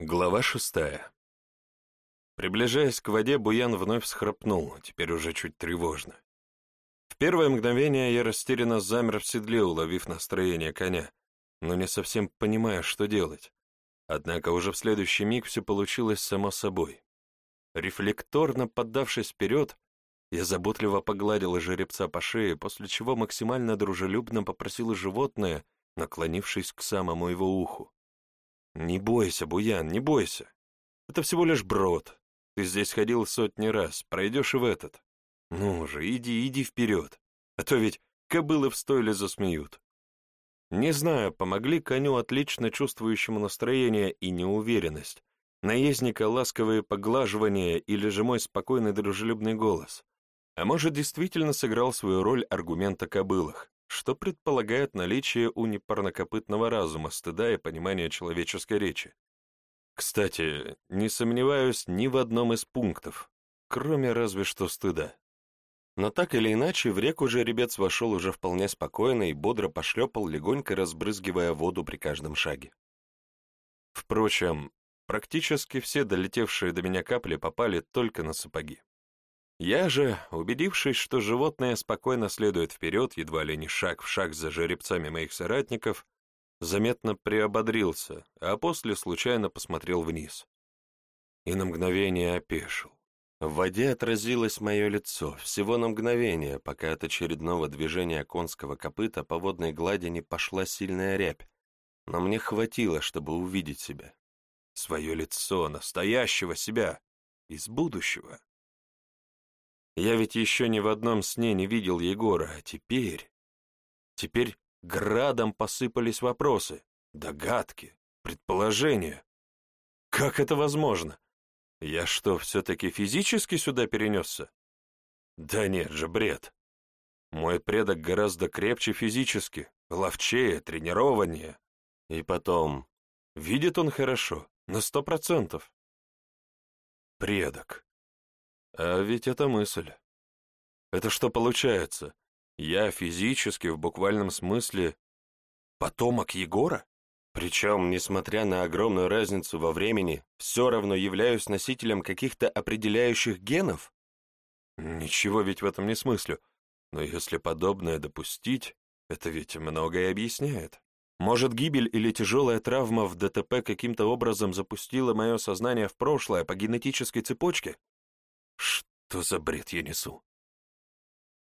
Глава шестая. Приближаясь к воде, Буян вновь схрапнул, теперь уже чуть тревожно. В первое мгновение я растерянно замер в седле, уловив настроение коня, но не совсем понимая, что делать. Однако уже в следующий миг все получилось само собой. Рефлекторно поддавшись вперед, я заботливо погладил жеребца по шее, после чего максимально дружелюбно попросил животное, наклонившись к самому его уху. «Не бойся, Буян, не бойся. Это всего лишь брод. Ты здесь ходил сотни раз, пройдешь и в этот. Ну же, иди, иди вперед, а то ведь кобылы в стойле засмеют». Не знаю, помогли коню отлично чувствующему настроение и неуверенность, наездника ласковые поглаживания или же мой спокойный дружелюбный голос. А может, действительно сыграл свою роль аргумент о кобылах что предполагает наличие у непарнокопытного разума, стыда и понимания человеческой речи. Кстати, не сомневаюсь ни в одном из пунктов, кроме разве что стыда. Но так или иначе, в реку жеребец вошел уже вполне спокойно и бодро пошлепал, легонько разбрызгивая воду при каждом шаге. Впрочем, практически все долетевшие до меня капли попали только на сапоги. Я же, убедившись, что животное спокойно следует вперед, едва ли не шаг в шаг за жеребцами моих соратников, заметно приободрился, а после случайно посмотрел вниз. И на мгновение опешил. В воде отразилось мое лицо, всего на мгновение, пока от очередного движения конского копыта по водной глади не пошла сильная рябь, но мне хватило, чтобы увидеть себя. Свое лицо, настоящего себя, из будущего. Я ведь еще ни в одном сне не видел Егора, а теперь... Теперь градом посыпались вопросы, догадки, предположения. Как это возможно? Я что, все-таки физически сюда перенесся? Да нет же, бред. Мой предок гораздо крепче физически, ловчее, тренированнее. И потом, видит он хорошо, на сто процентов. Предок. А ведь это мысль. Это что получается? Я физически, в буквальном смысле, потомок Егора? Причем, несмотря на огромную разницу во времени, все равно являюсь носителем каких-то определяющих генов? Ничего ведь в этом не смыслю. Но если подобное допустить, это ведь многое объясняет. Может, гибель или тяжелая травма в ДТП каким-то образом запустила мое сознание в прошлое по генетической цепочке? Что за бред я несу?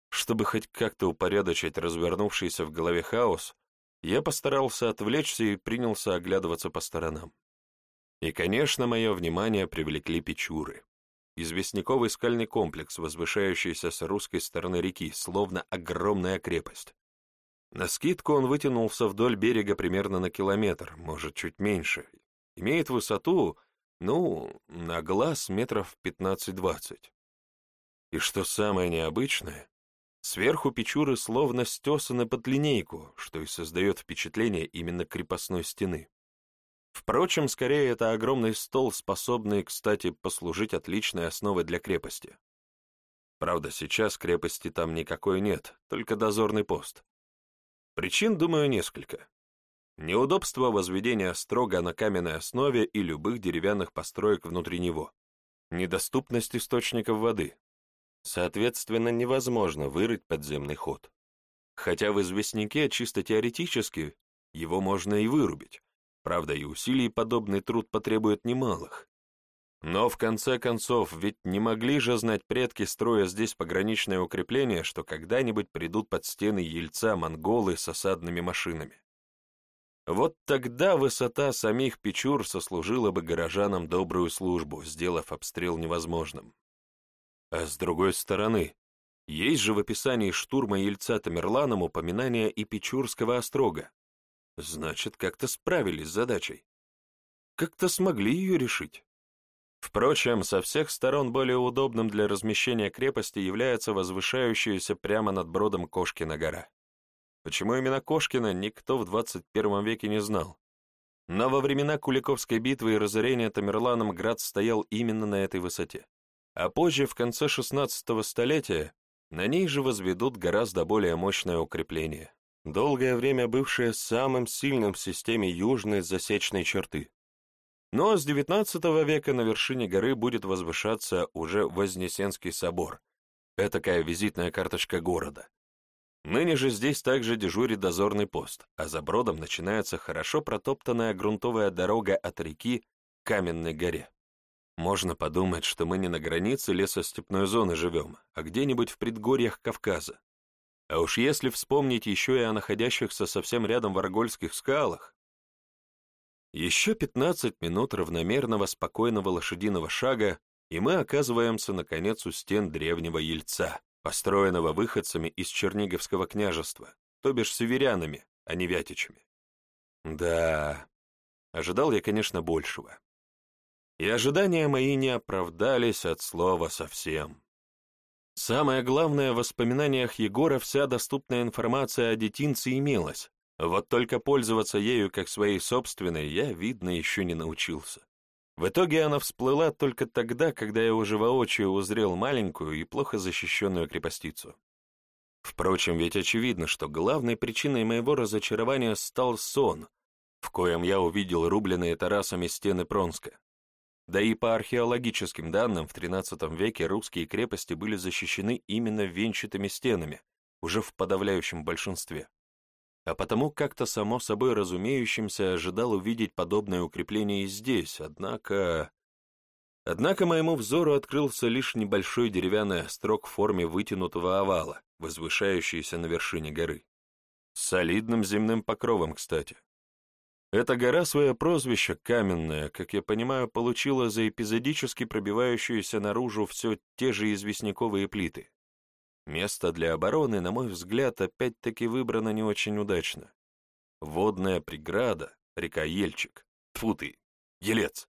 Чтобы хоть как-то упорядочить развернувшийся в голове хаос, я постарался отвлечься и принялся оглядываться по сторонам. И, конечно, мое внимание привлекли печуры. Известняковый скальный комплекс, возвышающийся с русской стороны реки, словно огромная крепость. На скидку он вытянулся вдоль берега примерно на километр, может, чуть меньше. Имеет высоту ну, на глаз метров 15-20. И что самое необычное, сверху печуры словно стесаны под линейку, что и создает впечатление именно крепостной стены. Впрочем, скорее это огромный стол, способный, кстати, послужить отличной основой для крепости. Правда, сейчас крепости там никакой нет, только дозорный пост. Причин, думаю, несколько. Неудобство возведения строго на каменной основе и любых деревянных построек внутри него. Недоступность источников воды. Соответственно, невозможно вырыть подземный ход. Хотя в известняке чисто теоретически его можно и вырубить. Правда, и усилий подобный труд потребует немалых. Но в конце концов, ведь не могли же знать предки, строя здесь пограничное укрепление, что когда-нибудь придут под стены ельца монголы с осадными машинами. Вот тогда высота самих Печур сослужила бы горожанам добрую службу, сделав обстрел невозможным. А с другой стороны, есть же в описании штурма Ельца Тамерланом упоминание и Печурского острога. Значит, как-то справились с задачей. Как-то смогли ее решить. Впрочем, со всех сторон более удобным для размещения крепости является возвышающаяся прямо над бродом Кошкина гора. Почему именно Кошкина, никто в 21 веке не знал. Но во времена Куликовской битвы и разорения Тамерланом град стоял именно на этой высоте. А позже, в конце 16 столетия, на ней же возведут гораздо более мощное укрепление, долгое время бывшее самым сильным в системе южной засечной черты. Но с XIX века на вершине горы будет возвышаться уже Вознесенский собор, этакая визитная карточка города. Ныне же здесь также дежурит дозорный пост, а за бродом начинается хорошо протоптанная грунтовая дорога от реки к Каменной горе. Можно подумать, что мы не на границе лесостепной зоны живем, а где-нибудь в предгорьях Кавказа. А уж если вспомнить еще и о находящихся совсем рядом варгольских скалах, еще 15 минут равномерного спокойного лошадиного шага, и мы оказываемся, наконец, у стен древнего Ельца, построенного выходцами из Черниговского княжества, то бишь северянами, а не вятичами. Да, ожидал я, конечно, большего. И ожидания мои не оправдались от слова совсем. Самое главное, в воспоминаниях Егора вся доступная информация о детинце имелась, вот только пользоваться ею как своей собственной я, видно, еще не научился. В итоге она всплыла только тогда, когда я уже воочию узрел маленькую и плохо защищенную крепостицу. Впрочем, ведь очевидно, что главной причиной моего разочарования стал сон, в коем я увидел рубленные Тарасами стены Пронска. Да и по археологическим данным, в XIII веке русские крепости были защищены именно венчатыми стенами, уже в подавляющем большинстве а потому как-то само собой разумеющимся ожидал увидеть подобное укрепление и здесь, однако... Однако моему взору открылся лишь небольшой деревянный острог в форме вытянутого овала, возвышающийся на вершине горы. С солидным земным покровом, кстати. Эта гора свое прозвище, каменная, как я понимаю, получила за эпизодически пробивающиеся наружу все те же известняковые плиты. Место для обороны, на мой взгляд, опять-таки выбрано не очень удачно. Водная преграда, река Ельчик, тьфу ты, Елец.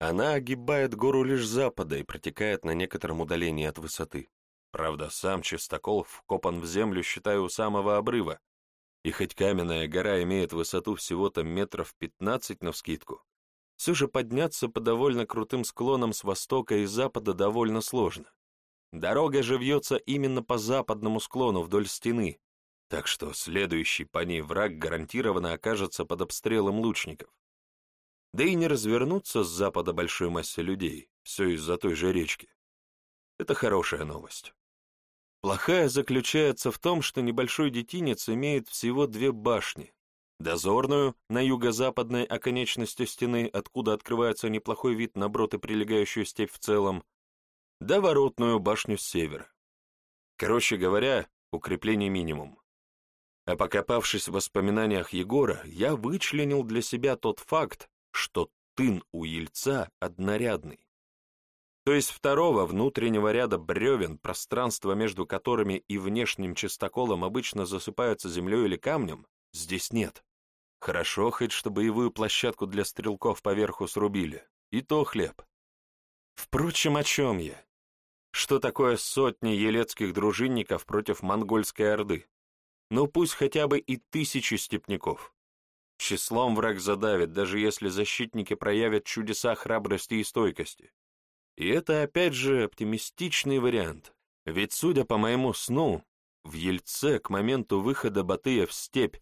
Она огибает гору лишь запада и протекает на некотором удалении от высоты. Правда, сам чистокол вкопан в землю, считаю, у самого обрыва. И хоть каменная гора имеет высоту всего-то метров пятнадцать навскидку, все же подняться по довольно крутым склонам с востока и запада довольно сложно. Дорога же вьется именно по западному склону вдоль стены, так что следующий по ней враг гарантированно окажется под обстрелом лучников. Да и не развернуться с запада большой массе людей, все из-за той же речки. Это хорошая новость. Плохая заключается в том, что небольшой детинец имеет всего две башни. Дозорную на юго-западной оконечности стены, откуда открывается неплохой вид на брод и прилегающую степь в целом, да воротную башню с севера. Короче говоря, укрепление минимум. А покопавшись в воспоминаниях Егора, я вычленил для себя тот факт, что тын у ельца однорядный. То есть второго внутреннего ряда бревен, пространство между которыми и внешним чистоколом обычно засыпаются землей или камнем, здесь нет. Хорошо хоть, что боевую площадку для стрелков поверху срубили. И то хлеб. Впрочем, о чем я? Что такое сотни елецких дружинников против монгольской орды? Ну пусть хотя бы и тысячи степняков. Числом враг задавит, даже если защитники проявят чудеса храбрости и стойкости. И это опять же оптимистичный вариант, ведь, судя по моему сну, в Ельце к моменту выхода Батыя в степь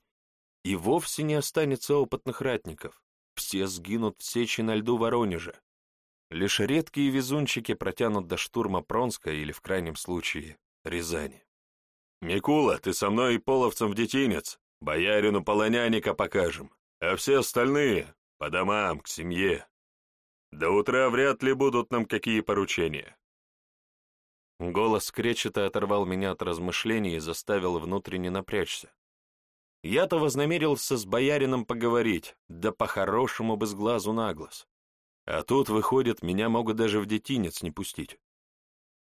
и вовсе не останется опытных ратников. Все сгинут в сечи на льду Воронежа, Лишь редкие везунчики протянут до штурма Пронска или, в крайнем случае, Рязани. «Микула, ты со мной и половцем в детинец, боярину полоняника покажем, а все остальные — по домам, к семье. До утра вряд ли будут нам какие поручения». Голос кречета оторвал меня от размышлений и заставил внутренне напрячься. Я-то вознамерился с боярином поговорить, да по-хорошему бы с глазу на глаз. А тут, выходит, меня могут даже в детинец не пустить.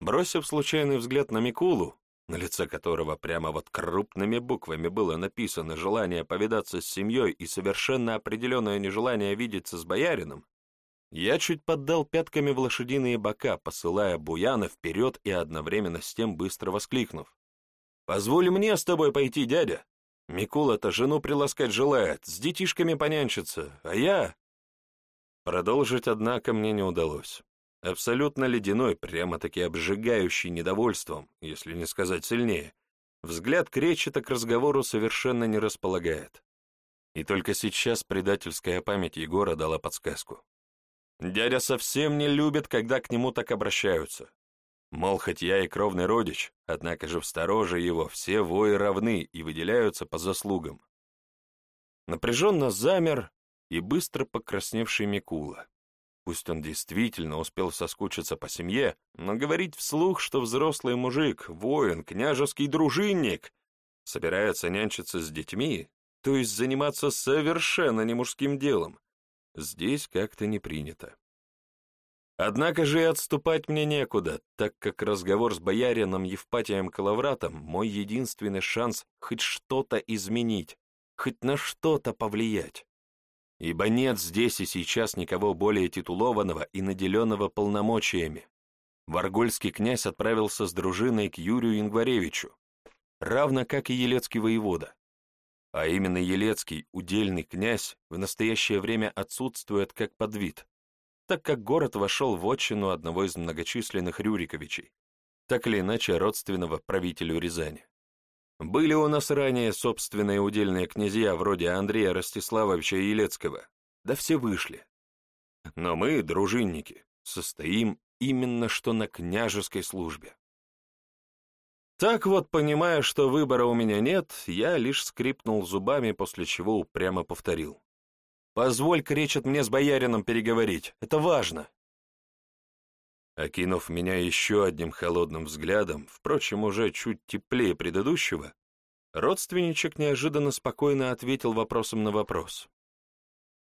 Бросив случайный взгляд на Микулу, на лице которого прямо вот крупными буквами было написано желание повидаться с семьей и совершенно определенное нежелание видеться с боярином, я чуть поддал пятками в лошадиные бока, посылая Буяна вперед и одновременно с тем быстро воскликнув. «Позволь мне с тобой пойти, дядя! Микула-то жену приласкать желает, с детишками понянчиться, а я...» Продолжить, однако, мне не удалось. Абсолютно ледяной, прямо-таки обжигающий недовольством, если не сказать сильнее, взгляд Кречета к разговору совершенно не располагает. И только сейчас предательская память Егора дала подсказку. Дядя совсем не любит, когда к нему так обращаются. Мол, хоть я и кровный родич, однако же в стороже его все вои равны и выделяются по заслугам. Напряженно замер и быстро покрасневший Микула. Пусть он действительно успел соскучиться по семье, но говорить вслух, что взрослый мужик, воин, княжеский дружинник, собирается нянчиться с детьми, то есть заниматься совершенно не мужским делом, здесь как-то не принято. Однако же и отступать мне некуда, так как разговор с боярином Евпатием Калавратом — мой единственный шанс хоть что-то изменить, хоть на что-то повлиять ибо нет здесь и сейчас никого более титулованного и наделенного полномочиями. Варгольский князь отправился с дружиной к Юрию Ингваревичу, равно как и Елецкий воевода. А именно Елецкий, удельный князь, в настоящее время отсутствует как подвид, так как город вошел в отчину одного из многочисленных Рюриковичей, так или иначе родственного правителю Рязани. Были у нас ранее собственные удельные князья вроде Андрея Ростиславовича Елецкого, да все вышли. Но мы, дружинники, состоим именно что на княжеской службе. Так вот, понимая, что выбора у меня нет, я лишь скрипнул зубами, после чего упрямо повторил. «Позволь, кричат мне с боярином переговорить, это важно!» Окинув меня еще одним холодным взглядом, впрочем, уже чуть теплее предыдущего, родственничек неожиданно спокойно ответил вопросом на вопрос.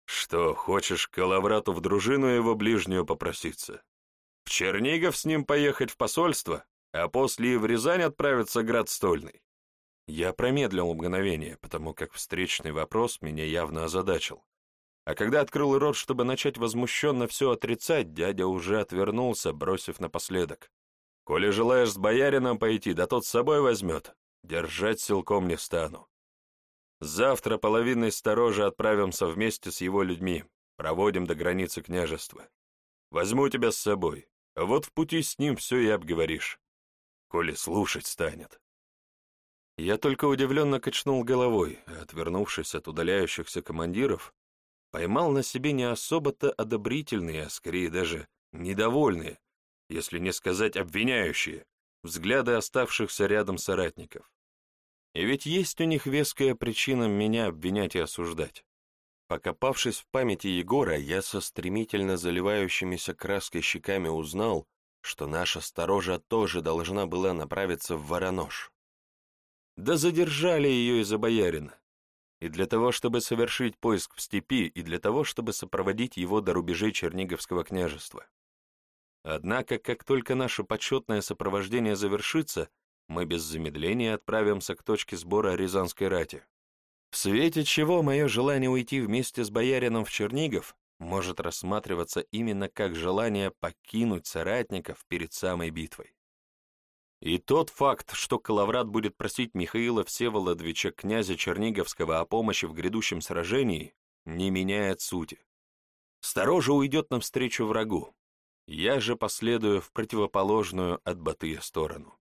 «Что, хочешь Калаврату в дружину его ближнюю попроситься? В Чернигов с ним поехать в посольство, а после и в Рязань отправиться град стольный?» Я промедлил мгновение, потому как встречный вопрос меня явно озадачил. А когда открыл рот, чтобы начать возмущенно все отрицать, дядя уже отвернулся, бросив напоследок. «Коли желаешь с боярином пойти, да тот с собой возьмет. Держать силком не стану. Завтра половиной сторожа отправимся вместе с его людьми, проводим до границы княжества. Возьму тебя с собой, вот в пути с ним все и обговоришь, коли слушать станет». Я только удивленно качнул головой, отвернувшись от удаляющихся командиров, поймал на себе не особо-то одобрительные, а скорее даже недовольные, если не сказать обвиняющие, взгляды оставшихся рядом соратников. И ведь есть у них веская причина меня обвинять и осуждать. Покопавшись в памяти Егора, я со стремительно заливающимися краской щеками узнал, что наша сторожа тоже должна была направиться в Воронеж. Да задержали ее из-за боярина и для того, чтобы совершить поиск в степи, и для того, чтобы сопроводить его до рубежей Черниговского княжества. Однако, как только наше почетное сопровождение завершится, мы без замедления отправимся к точке сбора Рязанской рати. В свете чего мое желание уйти вместе с боярином в Чернигов может рассматриваться именно как желание покинуть соратников перед самой битвой. И тот факт, что Калаврат будет просить Михаила Всеволодовича, князя Черниговского, о помощи в грядущем сражении, не меняет сути. Сторожа уйдет навстречу врагу. Я же последую в противоположную от Батыя сторону.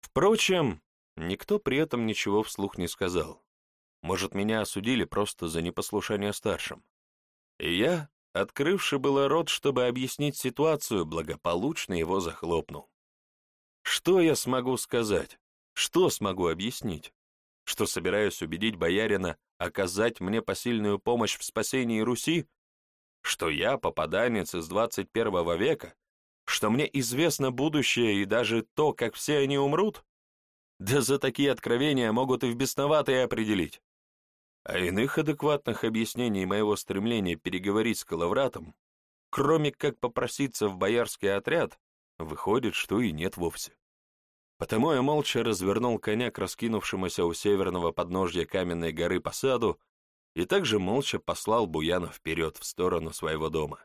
Впрочем, никто при этом ничего вслух не сказал. Может, меня осудили просто за непослушание старшим. И я, открывший было рот, чтобы объяснить ситуацию, благополучно его захлопнул. Что я смогу сказать? Что смогу объяснить? Что собираюсь убедить боярина оказать мне посильную помощь в спасении Руси? Что я попаданец из 21 века? Что мне известно будущее и даже то, как все они умрут? Да за такие откровения могут и в бесноватые определить. А иных адекватных объяснений моего стремления переговорить с Калавратом, кроме как попроситься в боярский отряд, Выходит, что и нет вовсе. Потому я молча развернул коня к раскинувшемуся у северного подножья каменной горы по саду и также молча послал Буяна вперед в сторону своего дома.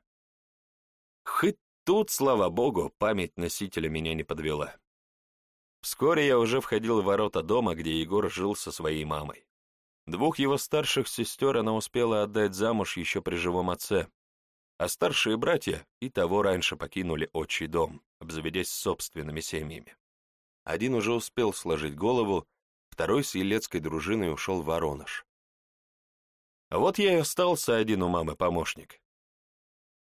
Хоть тут, слава богу, память носителя меня не подвела. Вскоре я уже входил в ворота дома, где Егор жил со своей мамой. Двух его старших сестер она успела отдать замуж еще при живом отце, а старшие братья и того раньше покинули отчий дом, обзаведясь собственными семьями. Один уже успел сложить голову, второй с елецкой дружиной ушел в Воронеж. А вот я и остался один у мамы помощник.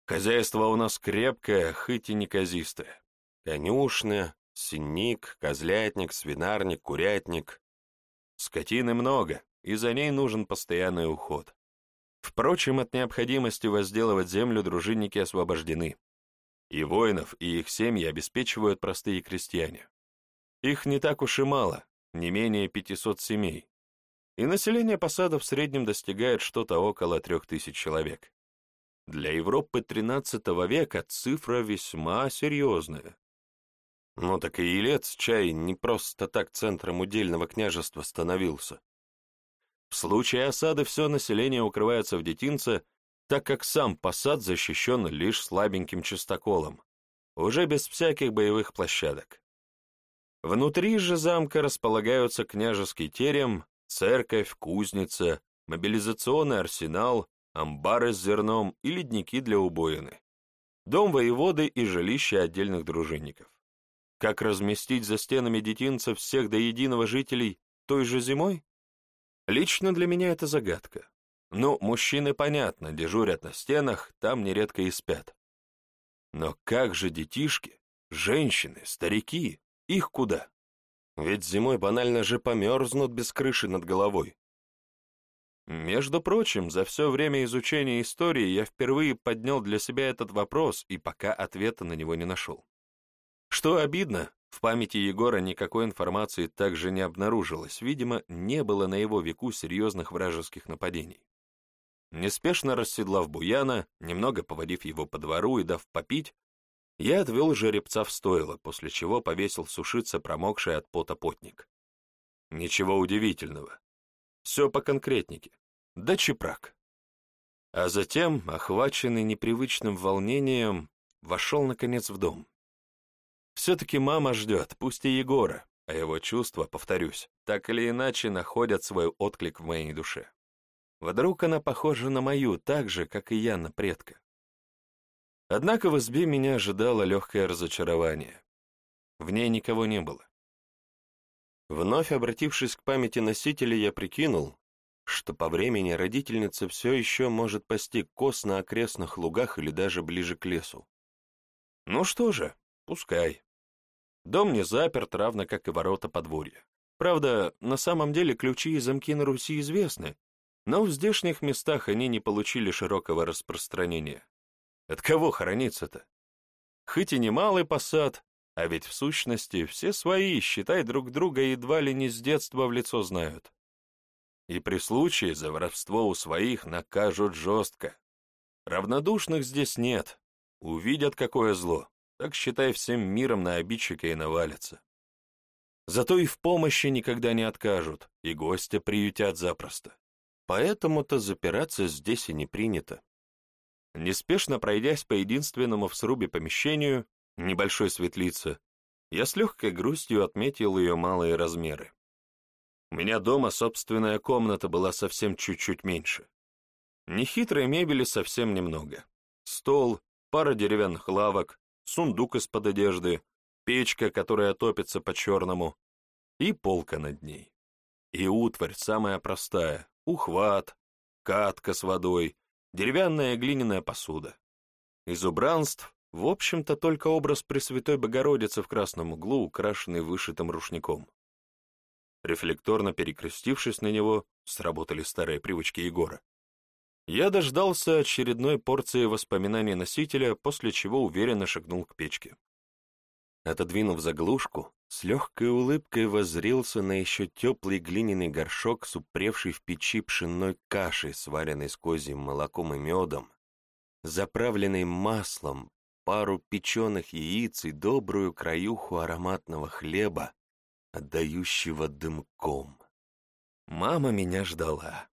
Хозяйство у нас крепкое, хоть и неказистое. Конюшня, синник, козлятник, свинарник, курятник. Скотины много, и за ней нужен постоянный уход. Впрочем, от необходимости возделывать землю дружинники освобождены. И воинов, и их семьи обеспечивают простые крестьяне. Их не так уж и мало, не менее 500 семей. И население посадов в среднем достигает что-то около 3000 человек. Для Европы XIII века цифра весьма серьезная. Но так и Елец чай не просто так центром удельного княжества становился. В случае осады все население укрывается в детинце, так как сам посад защищен лишь слабеньким чистоколом, уже без всяких боевых площадок. Внутри же замка располагаются княжеский терем, церковь, кузница, мобилизационный арсенал, амбары с зерном и ледники для убоины, дом воеводы и жилище отдельных дружинников. Как разместить за стенами детинца всех до единого жителей той же зимой? Лично для меня это загадка. Ну, мужчины, понятно, дежурят на стенах, там нередко и спят. Но как же детишки, женщины, старики, их куда? Ведь зимой банально же померзнут без крыши над головой. Между прочим, за все время изучения истории я впервые поднял для себя этот вопрос и пока ответа на него не нашел. Что обидно, в памяти Егора никакой информации также не обнаружилось, видимо, не было на его веку серьезных вражеских нападений. Неспешно расседлав Буяна, немного поводив его по двору и дав попить, я отвел жеребца в стойло, после чего повесил сушиться промокший от пота потник. Ничего удивительного. Все по конкретнике. Да чепрак. А затем, охваченный непривычным волнением, вошел, наконец, в дом. Все-таки мама ждет, пусть и Егора, а его чувства, повторюсь, так или иначе находят свой отклик в моей душе. Вдруг она похожа на мою, так же, как и я на предка. Однако в избе меня ожидало легкое разочарование. В ней никого не было. Вновь обратившись к памяти носителя, я прикинул, что по времени родительница все еще может пасти коз на окрестных лугах или даже ближе к лесу. Ну что же, Пускай. Дом не заперт, равно как и ворота подворья. Правда, на самом деле ключи и замки на Руси известны, но в здешних местах они не получили широкого распространения. От кого хорониться-то? Хоть и немалый посад, а ведь в сущности все свои, считай, друг друга едва ли не с детства в лицо знают. И при случае за воровство у своих накажут жестко. Равнодушных здесь нет. Увидят, какое зло так, считай, всем миром на обидчика и навалятся. Зато и в помощи никогда не откажут, и гостя приютят запросто. Поэтому-то запираться здесь и не принято. Неспешно пройдясь по единственному в срубе помещению, небольшой светлице, я с легкой грустью отметил ее малые размеры. У меня дома собственная комната была совсем чуть-чуть меньше. Нехитрой мебели совсем немного. Стол, пара деревянных лавок, сундук из-под одежды, печка, которая топится по-черному, и полка над ней. И утварь самая простая, ухват, катка с водой, деревянная глиняная посуда. Из убранств, в общем-то, только образ Пресвятой Богородицы в красном углу, украшенный вышитым рушником. Рефлекторно перекрестившись на него, сработали старые привычки Егора. Я дождался очередной порции воспоминаний носителя, после чего уверенно шагнул к печке. Отодвинув заглушку, с легкой улыбкой воззрился на еще теплый глиняный горшок с упревшей в печи пшенной кашей, сваренной с козьим молоком и медом, заправленной маслом, пару печеных яиц и добрую краюху ароматного хлеба, отдающего дымком. Мама меня ждала.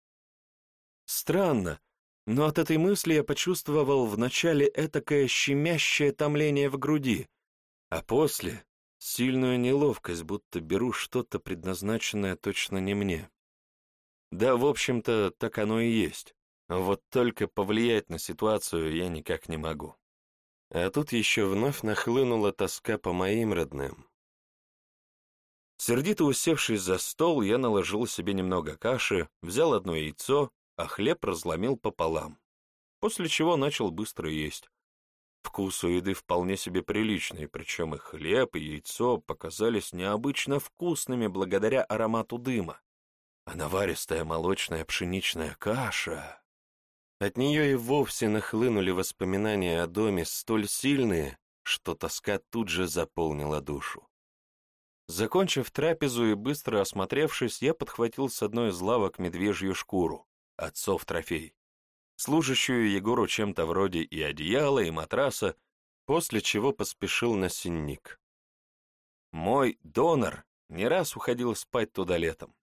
Странно, но от этой мысли я почувствовал вначале этакое щемящее томление в груди, а после — сильную неловкость, будто беру что-то предназначенное точно не мне. Да, в общем-то, так оно и есть. Вот только повлиять на ситуацию я никак не могу. А тут еще вновь нахлынула тоска по моим родным. Сердито усевшись за стол, я наложил себе немного каши, взял одно яйцо, а хлеб разломил пополам, после чего начал быстро есть, Вкус у еды вполне себе приличный, причем и хлеб, и яйцо показались необычно вкусными благодаря аромату дыма. А наваристая молочная пшеничная каша... От нее и вовсе нахлынули воспоминания о доме столь сильные, что тоска тут же заполнила душу. Закончив трапезу и быстро осмотревшись, я подхватил с одной из лавок медвежью шкуру, отцов трофей, служащую Егору чем-то вроде и одеяла, и матраса, после чего поспешил на синник. Мой донор не раз уходил спать туда летом.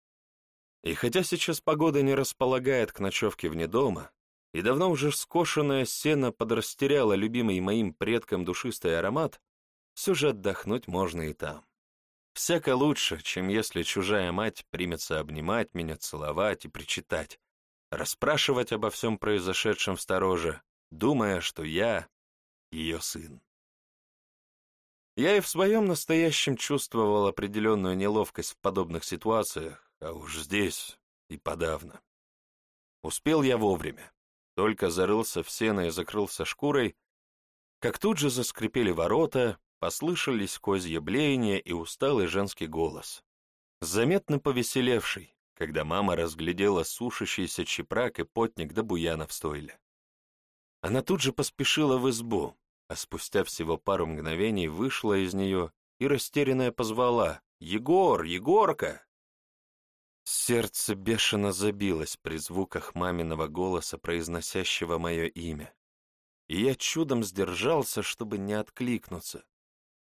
И хотя сейчас погода не располагает к ночевке вне дома, и давно уже скошенное сено подрастеряло любимый моим предкам душистый аромат, все же отдохнуть можно и там. Всяко лучше, чем если чужая мать примется обнимать меня, целовать и причитать, расспрашивать обо всем произошедшем в стороже, думая, что я ее сын. Я и в своем настоящем чувствовал определенную неловкость в подобных ситуациях, а уж здесь и подавно. Успел я вовремя, только зарылся в сено и закрылся шкурой, как тут же заскрипели ворота, Послышались козье блеяние и усталый женский голос. Заметно повеселевший, когда мама разглядела сушащийся чепрак и потник до буяна в стойле. Она тут же поспешила в избу, а спустя всего пару мгновений вышла из нее и растерянная позвала «Егор! Егорка!» Сердце бешено забилось при звуках маминого голоса, произносящего мое имя, и я чудом сдержался, чтобы не откликнуться,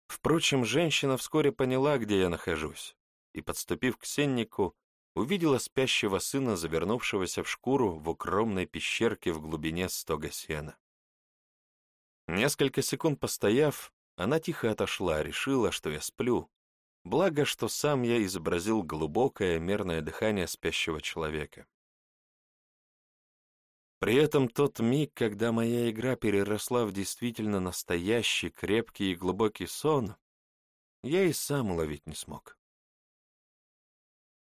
Впрочем, женщина вскоре поняла, где я нахожусь, и, подступив к сеннику, увидела спящего сына, завернувшегося в шкуру в укромной пещерке в глубине стога сена. Несколько секунд постояв, она тихо отошла, решила, что я сплю, благо, что сам я изобразил глубокое мерное дыхание спящего человека. При этом тот миг, когда моя игра переросла в действительно настоящий, крепкий и глубокий сон, я и сам уловить не смог.